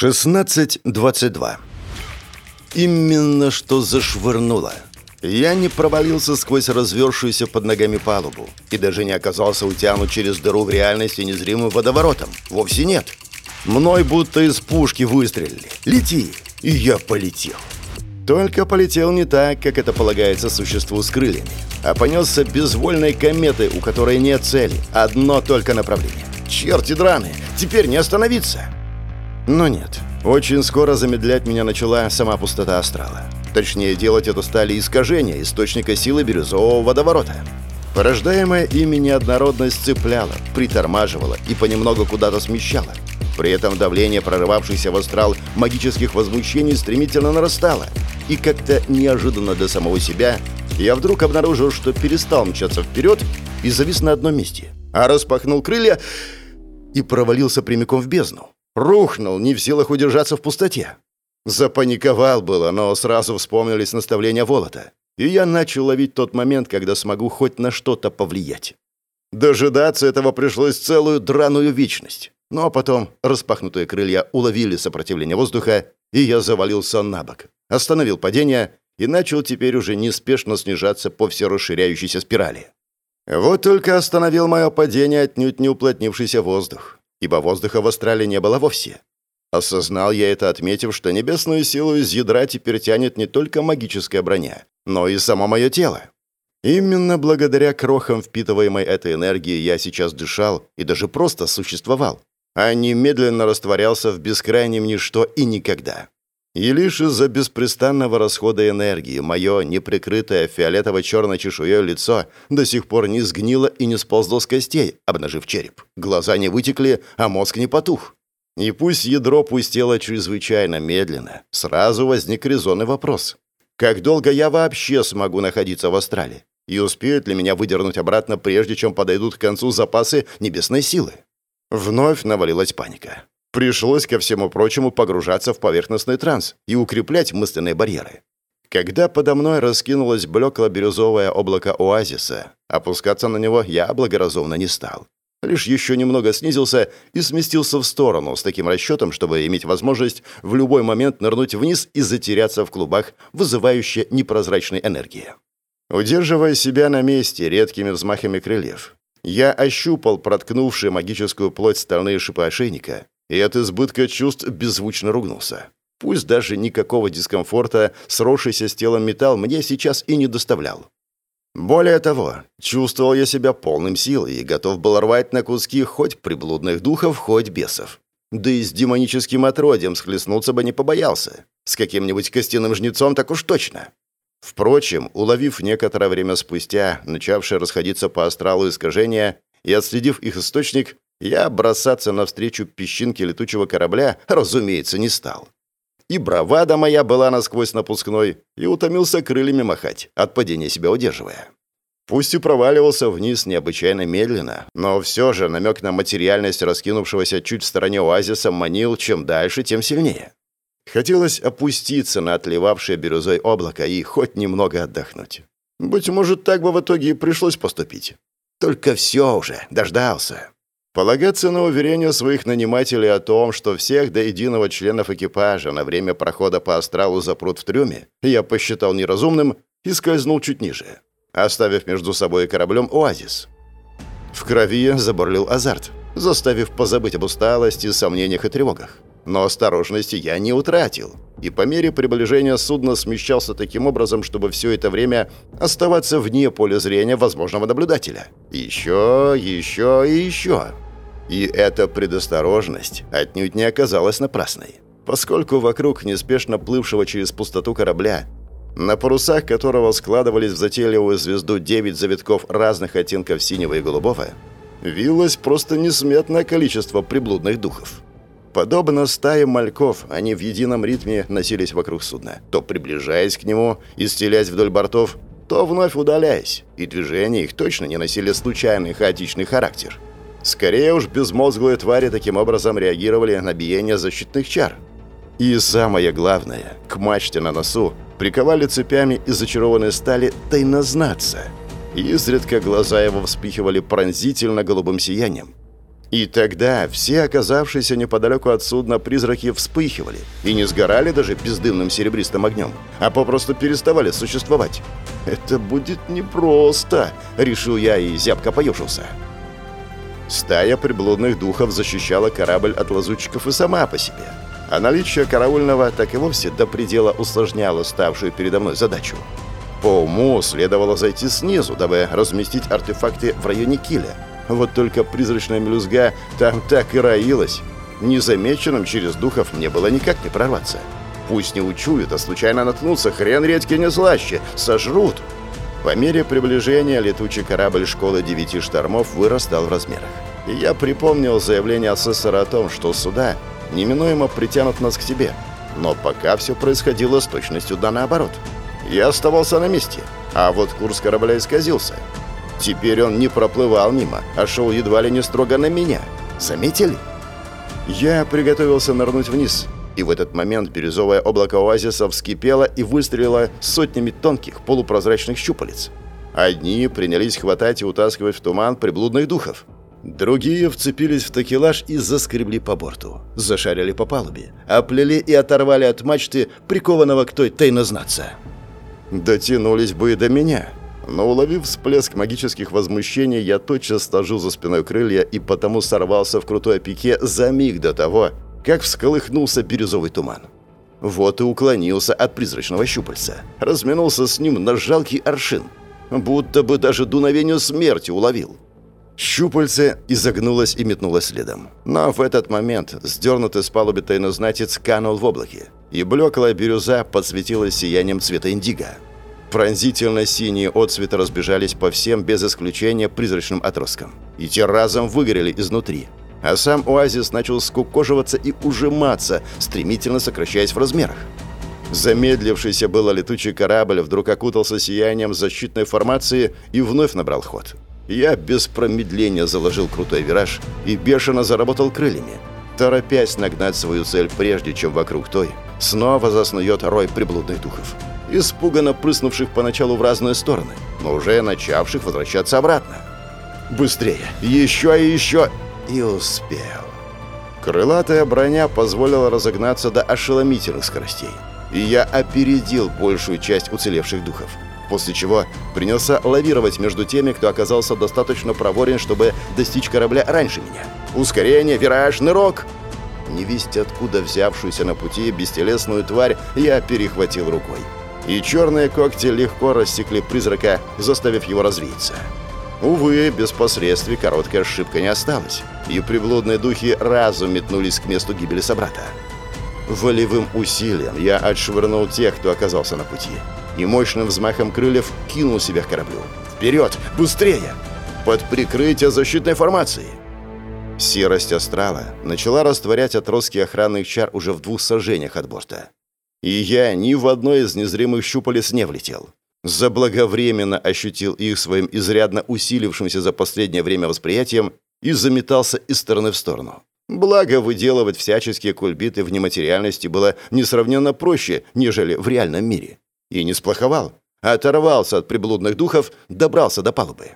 16.22 Именно что зашвырнуло. Я не провалился сквозь развершуюся под ногами палубу и даже не оказался утянут через дыру в реальности незримым водоворотом. Вовсе нет. Мной будто из пушки выстрелили. Лети! И я полетел. Только полетел не так, как это полагается существу с крыльями, а понесся безвольной кометой, у которой нет цели, одно только направление. Черти драны, теперь не остановиться. Но нет, очень скоро замедлять меня начала сама пустота астрала. Точнее, делать это стали искажения источника силы бирюзового водоворота. Порождаемая ими неоднородность цепляла, притормаживала и понемногу куда-то смещала. При этом давление прорывавшихся в астрал магических возмущений стремительно нарастало. И как-то неожиданно для самого себя я вдруг обнаружил, что перестал мчаться вперед и завис на одном месте. А распахнул крылья и провалился прямиком в бездну. Рухнул, не в силах удержаться в пустоте. Запаниковал было, но сразу вспомнились наставления Волота. И я начал ловить тот момент, когда смогу хоть на что-то повлиять. Дожидаться этого пришлось целую драную вечность. Ну а потом распахнутые крылья уловили сопротивление воздуха, и я завалился на бок. Остановил падение и начал теперь уже неспешно снижаться по все расширяющейся спирали. Вот только остановил мое падение отнюдь не уплотнившийся воздух ибо воздуха в Австралии не было вовсе. Осознал я это, отметив, что небесную силу из ядра теперь тянет не только магическая броня, но и само мое тело. Именно благодаря крохам впитываемой этой энергии я сейчас дышал и даже просто существовал, а немедленно растворялся в бескрайнем ничто и никогда. И лишь из-за беспрестанного расхода энергии мое неприкрытое фиолетово-черной чешуей лицо до сих пор не сгнило и не сползло с костей, обнажив череп. Глаза не вытекли, а мозг не потух. И пусть ядро пустело чрезвычайно медленно, сразу возник резонный вопрос. Как долго я вообще смогу находиться в астрале? И успеют ли меня выдернуть обратно, прежде чем подойдут к концу запасы небесной силы? Вновь навалилась паника. Пришлось, ко всему прочему, погружаться в поверхностный транс и укреплять мысленные барьеры. Когда подо мной раскинулось блекло-бирюзовое облако оазиса, опускаться на него я благоразумно не стал. Лишь еще немного снизился и сместился в сторону с таким расчетом, чтобы иметь возможность в любой момент нырнуть вниз и затеряться в клубах, вызывающей непрозрачной энергии. Удерживая себя на месте редкими взмахами крыльев, я ощупал проткнувшие магическую плоть стальные шипы ошейника и от избытка чувств беззвучно ругнулся. Пусть даже никакого дискомфорта сросшийся с телом металл мне сейчас и не доставлял. Более того, чувствовал я себя полным силой и готов был рвать на куски хоть приблудных духов, хоть бесов. Да и с демоническим отродьем схлестнуться бы не побоялся. С каким-нибудь костяным жнецом так уж точно. Впрочем, уловив некоторое время спустя, начавшее расходиться по астралу искажения, и отследив их источник, я бросаться навстречу песчинке летучего корабля, разумеется, не стал. И бравада моя была насквозь напускной, и утомился крыльями махать, от падения себя удерживая. Пусть и проваливался вниз необычайно медленно, но все же намек на материальность раскинувшегося чуть в стороне оазиса манил чем дальше, тем сильнее. Хотелось опуститься на отливавшее бирюзой облако и хоть немного отдохнуть. Быть может, так бы в итоге и пришлось поступить. Только все уже, дождался. Полагаться на уверение своих нанимателей о том, что всех до единого членов экипажа на время прохода по астралу запрут в трюме, я посчитал неразумным и скользнул чуть ниже, оставив между собой и кораблем оазис. В крови забурлил азарт, заставив позабыть об усталости, сомнениях и тревогах. Но осторожности я не утратил, и по мере приближения судна смещался таким образом, чтобы все это время оставаться вне поля зрения возможного наблюдателя. Еще, еще и еще. И эта предосторожность отнюдь не оказалась напрасной, поскольку вокруг неспешно плывшего через пустоту корабля, на парусах которого складывались в затейливую звезду девять завитков разных оттенков синего и голубого, вилось просто несметное количество приблудных духов. Подобно стае мальков, они в едином ритме носились вокруг судна, то приближаясь к нему и стелясь вдоль бортов, то вновь удаляясь, и движения их точно не носили случайный хаотичный характер. Скорее уж безмозглые твари таким образом реагировали на биение защитных чар. И самое главное, к мачте на носу приковали цепями из зачарованной стали тайнознаться. Изредка глаза его вспихивали пронзительно голубым сиянием, И тогда все оказавшиеся неподалеку от судна призраки вспыхивали и не сгорали даже бездымным серебристым огнем, а попросту переставали существовать. «Это будет непросто», — решил я и зябко поежился. Стая приблудных духов защищала корабль от лазутчиков и сама по себе. А наличие караульного так и вовсе до предела усложняло ставшую передо мной задачу. По уму следовало зайти снизу, дабы разместить артефакты в районе киля. Вот только призрачная мелюзга там так и роилась. Незамеченным через духов мне было никак не прорваться. Пусть не учуют, а случайно наткнутся, хрен редьки не слаще, сожрут. По мере приближения летучий корабль школы девяти штормов вырастал в размерах. И я припомнил заявление асессора о том, что суда неминуемо притянут нас к себе. Но пока все происходило с точностью да наоборот. Я оставался на месте, а вот курс корабля исказился. Теперь он не проплывал мимо, а шел едва ли не строго на меня. Заметили? Я приготовился нырнуть вниз, и в этот момент бирюзовое облако оазиса вскипело и выстрелило сотнями тонких полупрозрачных щупалец. Одни принялись хватать и утаскивать в туман приблудных духов. Другие вцепились в такелаж и заскребли по борту. Зашарили по палубе, оплели и оторвали от мачты прикованного к той тайнознаца. Дотянулись бы и до меня. Но уловив всплеск магических возмущений, я тотчас сложил за спиной крылья и потому сорвался в крутой пике за миг до того, как всколыхнулся бирюзовый туман. Вот и уклонился от призрачного щупальца. Разминулся с ним на жалкий аршин. Будто бы даже дуновению смерти уловил. Щупальце изогнулось и метнулось следом. Но в этот момент сдернутый с палубы тайнознатец канул в облаке, и блеклая бирюза подсветилась сиянием цвета индиго. Пронзительно-синие отцветы разбежались по всем без исключения призрачным отросткам. И те разом выгорели изнутри, а сам оазис начал скукоживаться и ужиматься, стремительно сокращаясь в размерах. Замедлившийся было летучий корабль вдруг окутался сиянием защитной формации и вновь набрал ход. Я без промедления заложил крутой вираж и бешено заработал крыльями, торопясь нагнать свою цель прежде, чем вокруг той снова заснует рой приблудных духов, испуганно прыснувших поначалу в разные стороны, но уже начавших возвращаться обратно. Быстрее! Еще и еще! И успел. Крылатая броня позволила разогнаться до ошеломительных скоростей. И я опередил большую часть уцелевших духов. После чего принялся лавировать между теми, кто оказался достаточно проворен, чтобы достичь корабля раньше меня. Ускорение, вираж, нырок! Невесть откуда взявшуюся на пути бестелесную тварь я перехватил рукой. И черные когти легко рассекли призрака, заставив его развеяться. Увы, без последствий короткая ошибка не осталась, и приблудные духи разом метнулись к месту гибели собрата. Волевым усилием я отшвырнул тех, кто оказался на пути, и мощным взмахом крыльев кинул себя к кораблю. «Вперед! Быстрее!» Под прикрытие защитной формации. Серость астрала начала растворять отростки охранных чар уже в двух сожжениях от борта. И я ни в одной из незримых щупалец не влетел заблаговременно ощутил их своим изрядно усилившимся за последнее время восприятием и заметался из стороны в сторону. Благо, выделывать всяческие кульбиты в нематериальности было несравненно проще, нежели в реальном мире. И не сплоховал. Оторвался от приблудных духов, добрался до палубы.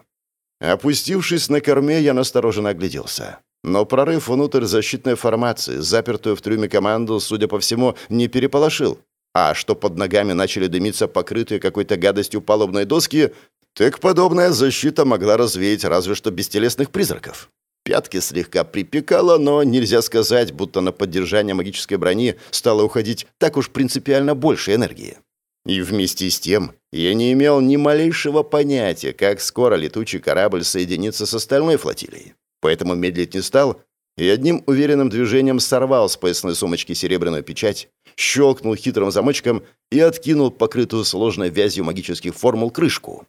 Опустившись на корме, я настороженно огляделся. Но прорыв внутрь защитной формации, запертую в трюме команду, судя по всему, не переполошил. А что под ногами начали дымиться покрытые какой-то гадостью палубной доски, так подобная защита могла развеять разве что бестелесных призраков. Пятки слегка припекало, но нельзя сказать, будто на поддержание магической брони стало уходить так уж принципиально больше энергии. И вместе с тем я не имел ни малейшего понятия, как скоро летучий корабль соединится с остальной флотилией. Поэтому медлить не стал и одним уверенным движением сорвал с поясной сумочки серебряную печать, щелкнул хитрым замочком и откинул покрытую сложной вязью магических формул крышку.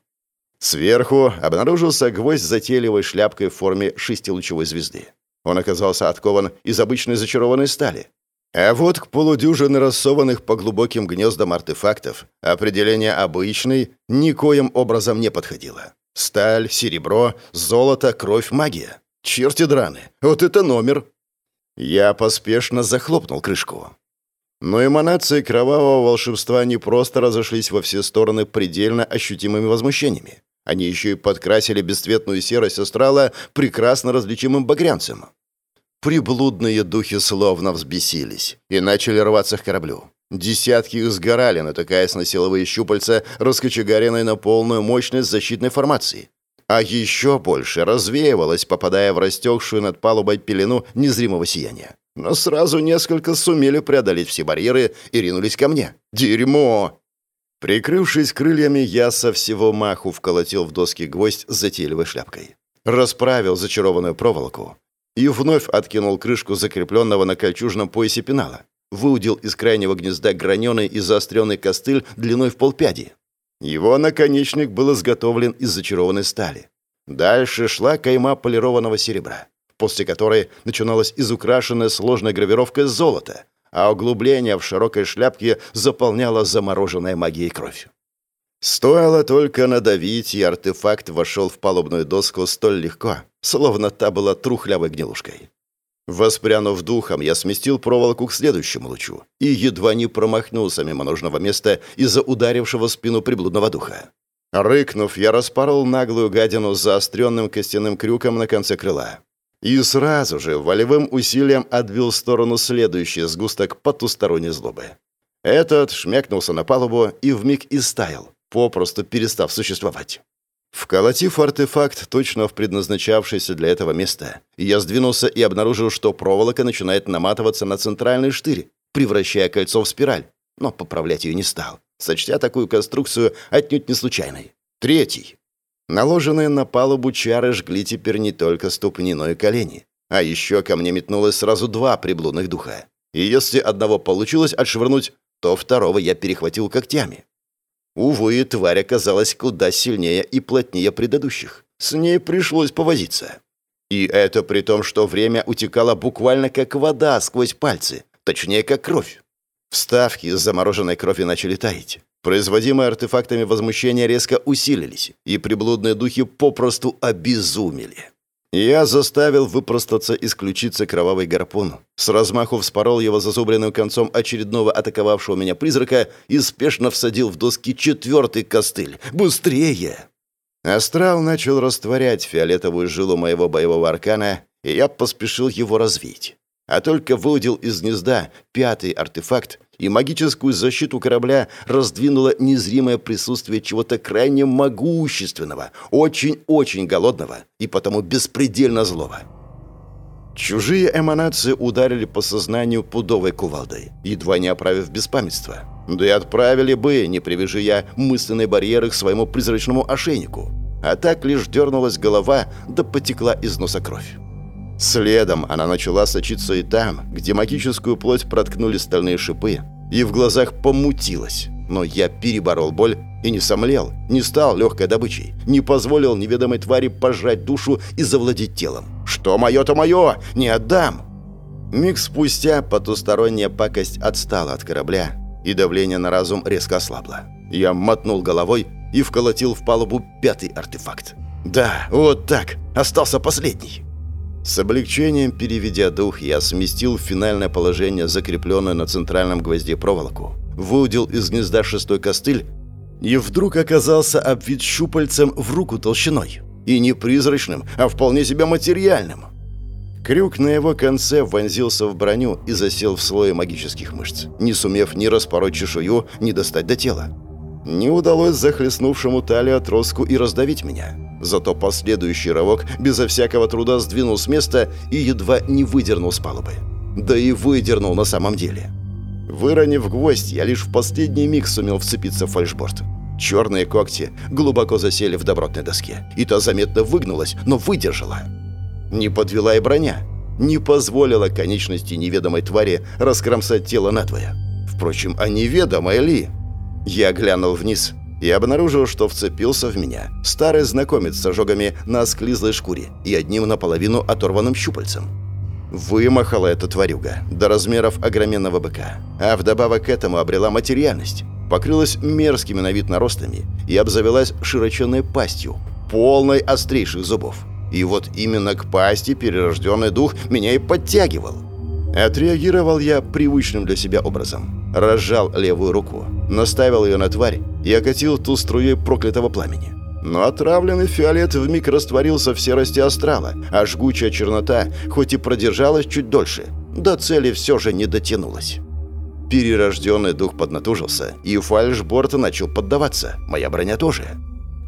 Сверху обнаружился гвоздь с затейливой шляпкой в форме шестилучевой звезды. Он оказался откован из обычной зачарованной стали. А вот к полудюжины рассованных по глубоким гнездам артефактов определение «обычный» никоим образом не подходило. Сталь, серебро, золото, кровь, магия. Черти драны, вот это номер! Я поспешно захлопнул крышку. Но эманации кровавого волшебства не просто разошлись во все стороны предельно ощутимыми возмущениями. Они еще и подкрасили бесцветную серость астрала прекрасно различимым багрянцем. Приблудные духи словно взбесились и начали рваться к кораблю. Десятки их сгорали, натыкаясь на силовые щупальца, раскочегаренные на полную мощность защитной формации. А еще больше развеивалось, попадая в растекшую над палубой пелену незримого сияния. Но сразу несколько сумели преодолеть все барьеры и ринулись ко мне. Дерьмо! Прикрывшись крыльями, я со всего маху вколотил в доски гвоздь с затейливой шляпкой. Расправил зачарованную проволоку и вновь откинул крышку закрепленного на кольчужном поясе пенала. Выудил из крайнего гнезда граненый и заостренный костыль длиной в полпяди. Его наконечник был изготовлен из зачарованной стали. Дальше шла кайма полированного серебра, после которой начиналась изукрашенная сложной гравировкой золота, а углубление в широкой шляпке заполняло замороженная магией кровь. Стоило только надавить, и артефакт вошел в палубную доску столь легко, словно та была трухлявой гнилушкой. Воспрянув духом, я сместил проволоку к следующему лучу и едва не промахнулся мимо нужного места из-за ударившего спину приблудного духа. Рыкнув, я распорол наглую гадину заостренным костяным крюком на конце крыла. И сразу же волевым усилием отбил в сторону следующий сгусток потусторонней злобы. Этот шмякнулся на палубу и вмиг истаял, попросту перестав существовать. Вколотив артефакт точно в предназначавшееся для этого место, я сдвинулся и обнаружил, что проволока начинает наматываться на центральный штырь, превращая кольцо в спираль, но поправлять ее не стал, сочтя такую конструкцию отнюдь не случайной. Третий. Наложенные на палубу чары жгли теперь не только ступни, но и колени. А еще ко мне метнулось сразу два приблудных духа. И если одного получилось отшвырнуть, то второго я перехватил когтями. Увы, тварь оказалась куда сильнее и плотнее предыдущих. С ней пришлось повозиться. И это при том, что время утекало буквально как вода сквозь пальцы, точнее, как кровь. Вставки из замороженной крови начали таять. Производимые артефактами возмущения резко усилились, и приблудные духи попросту обезумели. Я заставил выпростаться и сключиться кровавый гарпун. С размаху вспорол его зазубренным концом очередного атаковавшего меня призрака и спешно всадил в доски четвертый костыль. «Быстрее!» Астрал начал растворять фиолетовую жилу моего боевого аркана, и я поспешил его развить. А только выудил из гнезда пятый артефакт, и магическую защиту корабля раздвинуло незримое присутствие чего-то крайне могущественного, очень-очень голодного и потому беспредельно злого. Чужие эманации ударили по сознанию пудовой кувалдой, едва не оправив беспамятство. Да и отправили бы, не привяжи я мысленный барьер к своему призрачному ошейнику. А так лишь дернулась голова, да потекла из носа кровь. Следом она начала сочиться и там, где магическую плоть проткнули стальные шипы, и в глазах помутилась. Но я переборол боль и не сомлел, не стал легкой добычей, не позволил неведомой твари пожрать душу и завладеть телом. «Что мое, то мое! Не отдам!» Миг спустя потусторонняя пакость отстала от корабля, и давление на разум резко ослабло. Я мотнул головой и вколотил в палубу пятый артефакт. «Да, вот так! Остался последний!» С облегчением переведя дух, я сместил в финальное положение закрепленную на центральном гвозде проволоку, выудил из гнезда шестой костыль и вдруг оказался обвит щупальцем в руку толщиной. И не призрачным, а вполне себе материальным. Крюк на его конце вонзился в броню и засел в слое магических мышц, не сумев ни распороть чешую, ни достать до тела. Не удалось захлестнувшему талию отростку и раздавить меня. Зато последующий рывок безо всякого труда сдвинул с места и едва не выдернул с палубы. Да и выдернул на самом деле. Выронив гвоздь, я лишь в последний миг сумел вцепиться в фальшборд. Черные когти глубоко засели в добротной доске, и та заметно выгнулась, но выдержала. Не подвела и броня. Не позволила конечности неведомой твари раскромсать тело надвое. Впрочем, а неведомой ли? Я глянул вниз и обнаружил, что вцепился в меня старый знакомец с ожогами на осклизлой шкуре и одним наполовину оторванным щупальцем. Вымахала эта тварюга до размеров огроменного быка, а вдобавок к этому обрела материальность, покрылась мерзкими на вид наростами и обзавелась широченной пастью, полной острейших зубов. И вот именно к пасти перерожденный дух меня и подтягивал. Отреагировал я привычным для себя образом. Разжал левую руку, наставил ее на тварь и окатил ту струей проклятого пламени. Но отравленный фиолет вмиг растворился в серости астрала, а жгучая чернота, хоть и продержалась чуть дольше, до цели все же не дотянулась. Перерожденный дух поднатужился, и фальшборд начал поддаваться, моя броня тоже.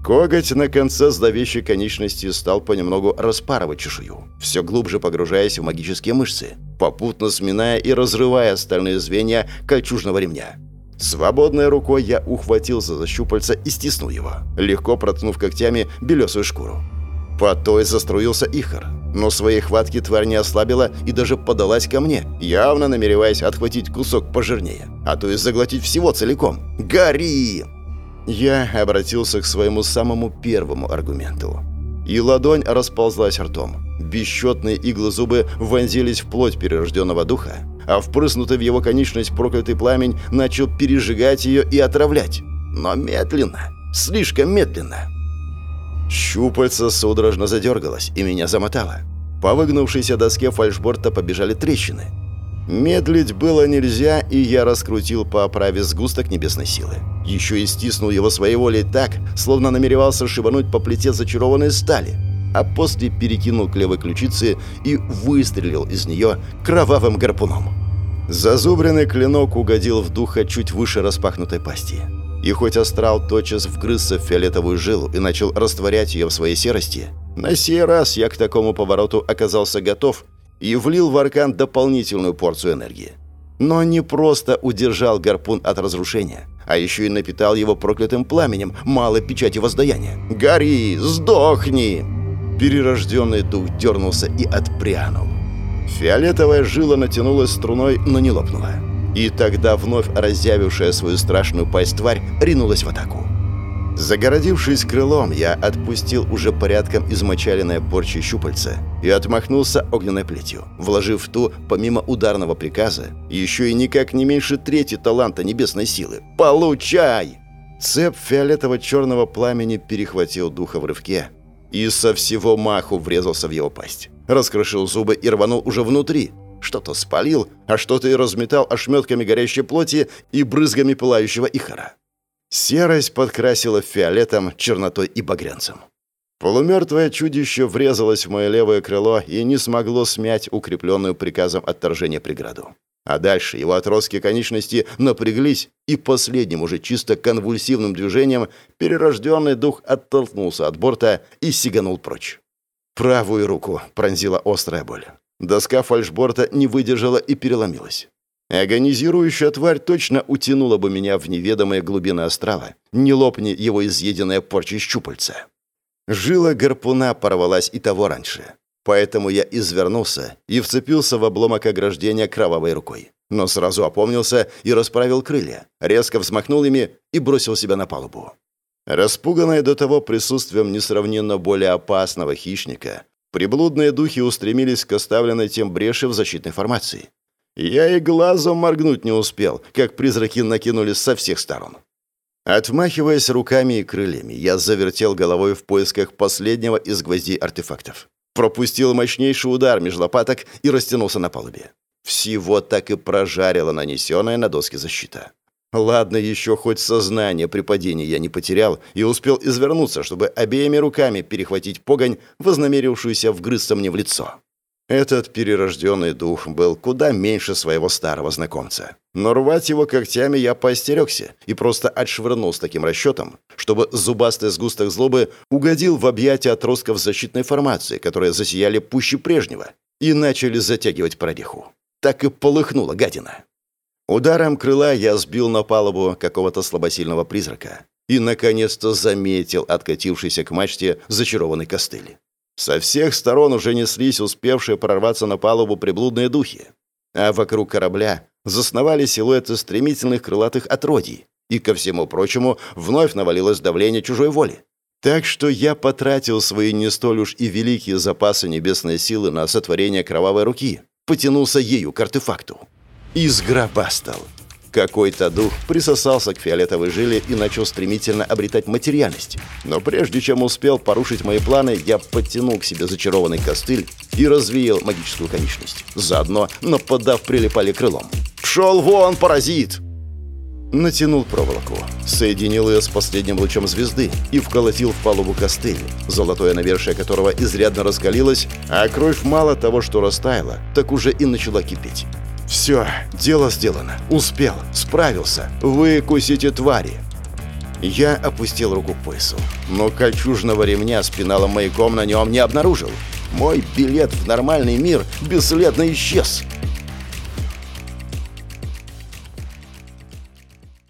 Коготь на конце зловещей конечности стал понемногу распарывать чешую, все глубже погружаясь в магические мышцы, попутно сминая и разрывая остальные звенья кольчужного ремня. Свободной рукой я ухватился за щупальца и стиснул его, легко проткнув когтями белесую шкуру. По той заструился ихор, но своей хватки тварь не ослабила и даже подалась ко мне, явно намереваясь отхватить кусок пожирнее, а то и заглотить всего целиком. «Гори!» Я обратился к своему самому первому аргументу. И ладонь расползлась ртом. Бесчетные иглы зубы вонзились в плоть перерожденного духа, а впрыснутый в его конечность проклятый пламень начал пережигать ее и отравлять. Но медленно, слишком медленно. Щупальца судорожно задергалось, и меня замотало. По выгнувшейся доске фальшборта побежали трещины. Медлить было нельзя, и я раскрутил по оправе сгусток небесной силы. Еще и стиснул его своей волей так, словно намеревался шибануть по плите зачарованной стали, а после перекинул к левой ключице и выстрелил из нее кровавым гарпуном. Зазубренный клинок угодил в духа чуть выше распахнутой пасти. И хоть астрал тотчас вгрызся в фиолетовую жилу и начал растворять ее в своей серости, на сей раз я к такому повороту оказался готов и влил в аркан дополнительную порцию энергии. Но не просто удержал гарпун от разрушения, а еще и напитал его проклятым пламенем малой печати воздаяния. «Гори! Сдохни!» Перерожденный дух дернулся и отпрянул. Фиолетовая жила натянулась струной, но не лопнула. И тогда вновь разъявившая свою страшную пасть тварь ринулась в атаку. Загородившись крылом, я отпустил уже порядком измочаленное порчи щупальца и отмахнулся огненной плетью, вложив в ту, помимо ударного приказа, еще и никак не меньше трети таланта небесной силы. «Получай!» Цеп фиолетово-черного пламени перехватил духа в рывке и со всего маху врезался в его пасть. Раскрошил зубы и рванул уже внутри. Что-то спалил, а что-то и разметал ошметками горящей плоти и брызгами пылающего ихора. Серость подкрасила фиолетом, чернотой и багрянцем. Полумертвое чудище врезалось в мое левое крыло и не смогло смять укрепленную приказом отторжения преграду. А дальше его отростки конечности напряглись, и последним уже чисто конвульсивным движением перерожденный дух оттолкнулся от борта и сиганул прочь. Правую руку пронзила острая боль. Доска фальшборта не выдержала и переломилась. Агонизирующая тварь точно утянула бы меня в неведомые глубины астрала, не лопни его изъеденная порчей щупальца. Жила гарпуна порвалась и того раньше. Поэтому я извернулся и вцепился в обломок ограждения кровавой рукой. Но сразу опомнился и расправил крылья, резко взмахнул ими и бросил себя на палубу. Распуганные до того присутствием несравненно более опасного хищника, приблудные духи устремились к оставленной тем бреши в защитной формации. Я и глазом моргнуть не успел, как призраки накинулись со всех сторон. Отмахиваясь руками и крыльями, я завертел головой в поисках последнего из гвоздей артефактов. Пропустил мощнейший удар меж лопаток и растянулся на палубе. Всего так и прожарила нанесенная на доске защита. Ладно, еще хоть сознание при падении я не потерял и успел извернуться, чтобы обеими руками перехватить погонь, вознамерившуюся вгрызться мне в лицо. Этот перерожденный дух был куда меньше своего старого знакомца. Но рвать его когтями я поостерегся и просто отшвырнул с таким расчетом, чтобы зубастый сгусток злобы угодил в объятия отростков защитной формации, которые засияли пуще прежнего, и начали затягивать прореху. Так и полыхнула гадина. Ударом крыла я сбил на палубу какого-то слабосильного призрака и, наконец-то, заметил откатившийся к мачте зачарованный костыль. Со всех сторон уже неслись успевшие прорваться на палубу приблудные духи. А вокруг корабля засновали силуэты стремительных крылатых отродий. И, ко всему прочему, вновь навалилось давление чужой воли. Так что я потратил свои не столь уж и великие запасы небесной силы на сотворение кровавой руки, потянулся ею к артефакту. И сгробастал. Какой-то дух присосался к фиолетовой жиле и начал стремительно обретать материальность. Но прежде чем успел порушить мои планы, я подтянул к себе зачарованный костыль и развеял магическую конечность. Заодно, нападав, прилипали крылом. «Пшел вон, паразит!» Натянул проволоку, соединил ее с последним лучом звезды и вколотил в палубу костыль, золотое навершие которого изрядно раскалилось, а кровь мало того, что растаяла, так уже и начала кипеть. «Все, дело сделано. Успел, справился. Выкусите твари!» Я опустил руку к поясу, но кольчужного ремня с пеналом маяком на нем не обнаружил. Мой билет в нормальный мир бесследно исчез.